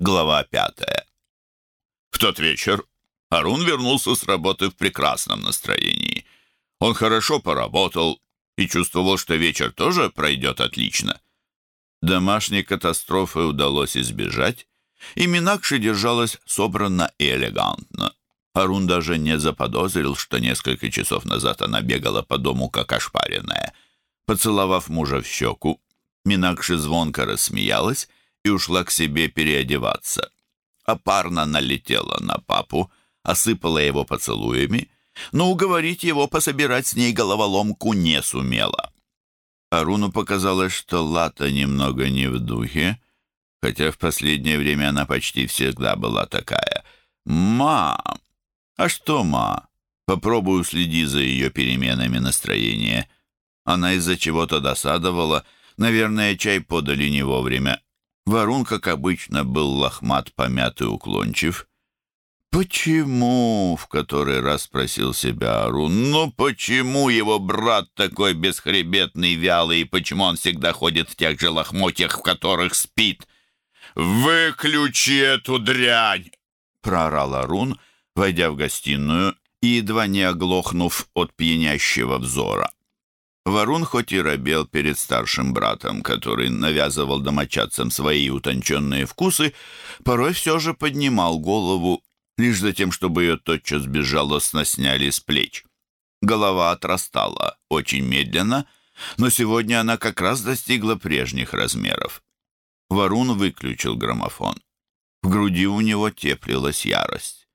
Глава пятая. В тот вечер Арун вернулся с работы в прекрасном настроении. Он хорошо поработал и чувствовал, что вечер тоже пройдет отлично. Домашней катастрофы удалось избежать, и Минакши держалась собранно и элегантно. Арун даже не заподозрил, что несколько часов назад она бегала по дому, как ошпаренная. Поцеловав мужа в щеку, Минакши звонко рассмеялась и ушла к себе переодеваться. А парно налетела на папу, осыпала его поцелуями, но уговорить его пособирать с ней головоломку не сумела. Аруну показалось, что Лата немного не в духе, хотя в последнее время она почти всегда была такая. «Ма! А что, ма? Попробую следи за ее переменами настроения». Она из-за чего-то досадовала. Наверное, чай подали не вовремя. Варун, как обычно, был лохмат, помятый, уклончив. «Почему?» — в который раз спросил себя Арун. «Ну почему его брат такой бесхребетный, вялый, и почему он всегда ходит в тех же лохмотьях, в которых спит?» «Выключи эту дрянь!» — проорал Арун, войдя в гостиную и едва не оглохнув от пьянящего взора. Варун хоть и робел перед старшим братом, который навязывал домочадцам свои утонченные вкусы, порой все же поднимал голову, лишь за тем, чтобы ее тотчас безжалостно сняли с плеч. Голова отрастала очень медленно, но сегодня она как раз достигла прежних размеров. Варун выключил граммофон. В груди у него теплилась ярость.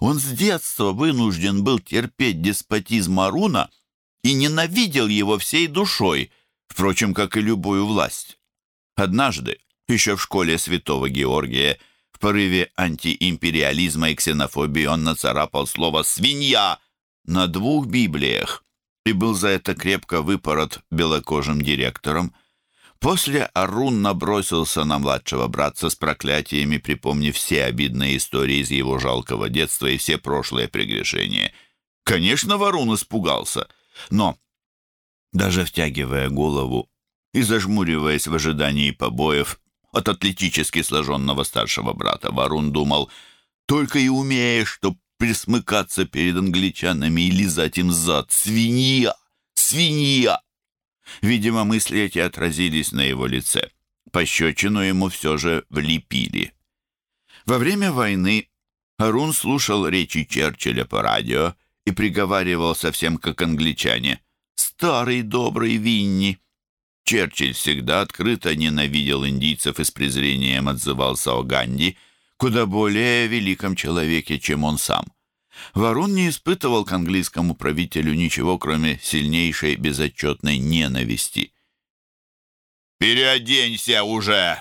Он с детства вынужден был терпеть деспотизм Аруна — и ненавидел его всей душой, впрочем, как и любую власть. Однажды, еще в школе святого Георгия, в порыве антиимпериализма и ксенофобии он нацарапал слово «свинья» на двух Библиях и был за это крепко выпорот белокожим директором. После Арун набросился на младшего братца с проклятиями, припомнив все обидные истории из его жалкого детства и все прошлые прегрешения. Конечно, Варун испугался — но, даже втягивая голову и зажмуриваясь в ожидании побоев от атлетически сложенного старшего брата, Варун думал, «Только и умеешь, что присмыкаться перед англичанами и лизать им зад. Свинья! Свинья!» Видимо, мысли эти отразились на его лице. Пощечину ему все же влепили. Во время войны Арун слушал речи Черчилля по радио и приговаривал совсем как англичане. «Старый добрый Винни!» Черчилль всегда открыто ненавидел индийцев и с презрением отзывался о Ганди, куда более великом человеке, чем он сам. Варун не испытывал к английскому правителю ничего, кроме сильнейшей безотчетной ненависти. «Переоденься уже!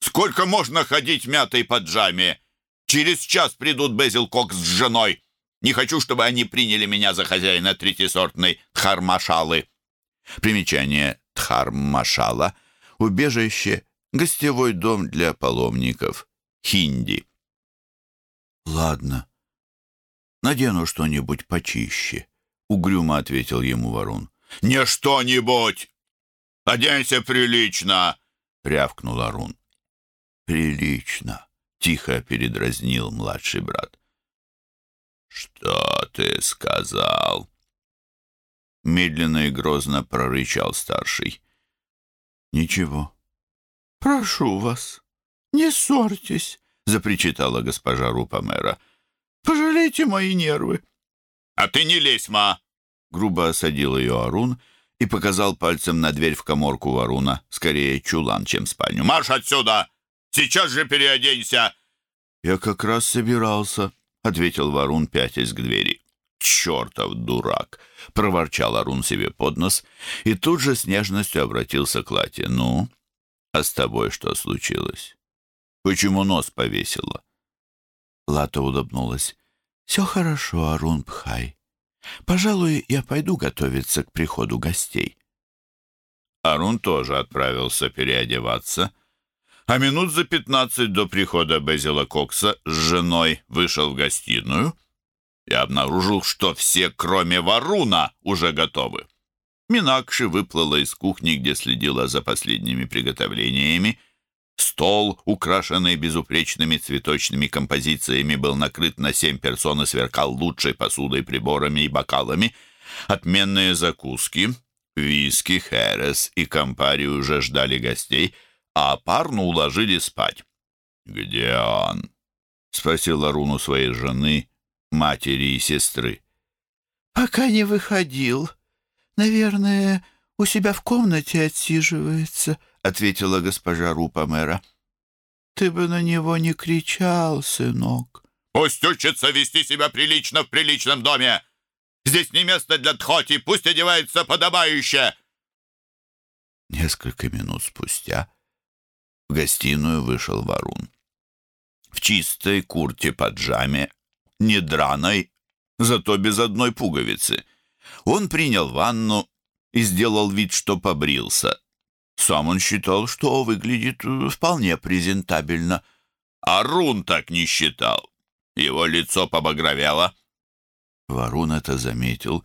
Сколько можно ходить в мятой поджаме? Через час придут Безил Кокс с женой!» Не хочу, чтобы они приняли меня за хозяина третьесортной Тхармашалы. Примечание Тхармашала — убежище, гостевой дом для паломников, хинди. «Ладно, надену что-нибудь почище», — угрюмо ответил ему Варун. «Не что-нибудь! Оденься прилично!» — рявкнул Арун. «Прилично!» — тихо передразнил младший брат. «Что ты сказал?» Медленно и грозно прорычал старший. «Ничего». «Прошу вас, не ссорьтесь», — запричитала госпожа Рупамера. «Пожалейте мои нервы». «А ты не лезь, ма!» Грубо осадил ее Арун и показал пальцем на дверь в коморку Варуна, скорее чулан, чем спальню. «Марш отсюда! Сейчас же переоденься!» «Я как раз собирался», — ответил Варун, пятясь к двери. «Чертов дурак!» — проворчал Арун себе под нос и тут же с нежностью обратился к Лате. «Ну, а с тобой что случилось? Почему нос повесила?» Лата улыбнулась. «Все хорошо, Арун Пхай. Пожалуй, я пойду готовиться к приходу гостей». Арун тоже отправился переодеваться — а минут за пятнадцать до прихода Безила Кокса с женой вышел в гостиную и обнаружил, что все, кроме Варуна, уже готовы. Минакши выплыла из кухни, где следила за последними приготовлениями. Стол, украшенный безупречными цветочными композициями, был накрыт на семь персон и сверкал лучшей посудой, приборами и бокалами. Отменные закуски, виски, херес и компари уже ждали гостей, а парну уложили спать. «Где он?» — спросил Арун у своей жены, матери и сестры. «Пока не выходил. Наверное, у себя в комнате отсиживается», — ответила госпожа Рупа-мэра. «Ты бы на него не кричал, сынок». «Пусть учится вести себя прилично в приличном доме! Здесь не место для тхоти, пусть одевается подобающе!» Несколько минут спустя в гостиную вышел Варун. В чистой курте-паджаме, не драной, зато без одной пуговицы. Он принял ванну и сделал вид, что побрился. Сам он считал, что выглядит э, вполне презентабельно. Арун так не считал. Его лицо побагровело. Варун это заметил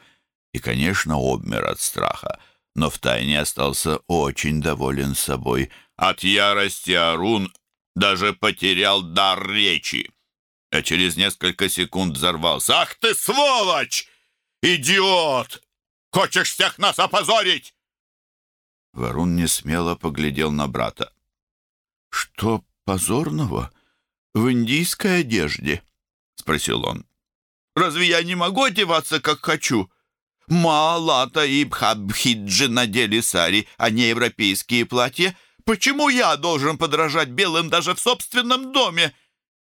и, конечно, обмер от страха, но втайне остался очень доволен собой. От ярости Арун даже потерял дар речи, а через несколько секунд взорвался. «Ах ты, сволочь! Идиот! Хочешь всех нас опозорить?» Варун не смело поглядел на брата. «Что позорного в индийской одежде?» — спросил он. «Разве я не могу одеваться, как хочу? Маалата и Бхабхиджи надели сари, а не европейские платья. Почему я должен подражать белым даже в собственном доме?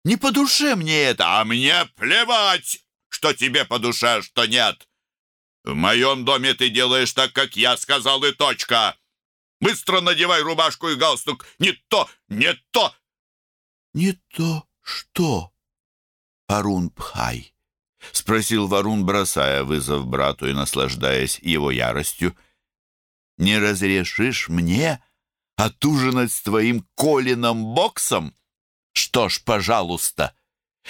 Не по душе мне это, а мне плевать, что тебе по душе, а что нет. В моем доме ты делаешь так, как я сказал, и точка. Быстро надевай рубашку и галстук. Не то, не то. Не то что, Арун Пхай? Спросил Варун, бросая вызов брату и наслаждаясь его яростью. Не разрешишь мне отужинать с твоим Колином Боксом? Что ж, пожалуйста.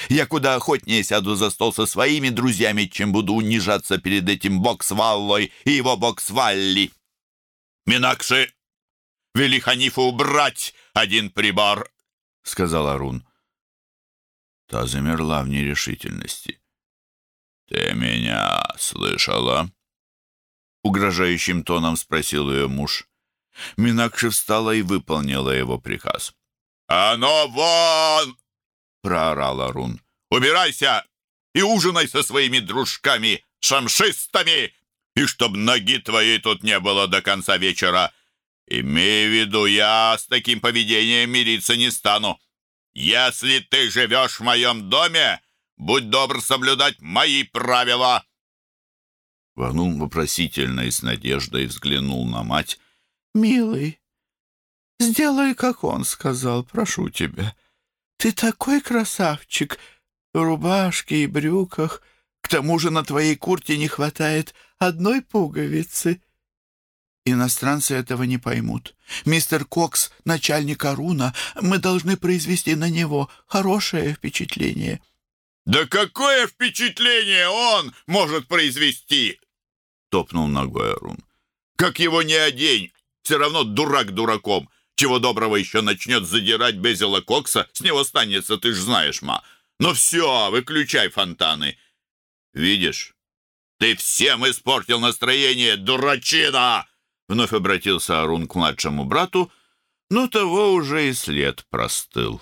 Я куда охотнее сяду за стол со своими друзьями, чем буду унижаться перед этим Боксваллой и его Боксвалли. Минакши, вели Ханифу убрать один прибор, — сказал Арун. Та замерла в нерешительности. «Ты меня слышала?» Угрожающим тоном спросил ее муж. Минакши встала и выполнила его приказ. «А ну вон!» — проорал Арун. «Убирайся и ужинай со своими дружками, шамшистами, и чтоб ноги твоей тут не было до конца вечера. Имей в виду, я с таким поведением мириться не стану. Если ты живешь в моем доме, будь добр соблюдать мои правила». Ванун вопросительно и с надеждой взглянул на мать. «Милый, сделай, как он сказал, прошу тебя. Ты такой красавчик в рубашке и брюках. К тому же на твоей курте не хватает одной пуговицы». Иностранцы этого не поймут. Мистер Кокс — начальник Аруна. Мы должны произвести на него хорошее впечатление». «Да какое впечатление он может произвести?» — топнул ногой Арун. «Как его не одень, все равно дурак дураком. Чего доброго еще начнет задирать Безила Кокса, с него станется, ты ж знаешь, ма. Ну все, выключай фонтаны. Видишь, ты всем испортил настроение, дурачина!» Вновь обратился Арун к младшему брату, но того уже и след простыл.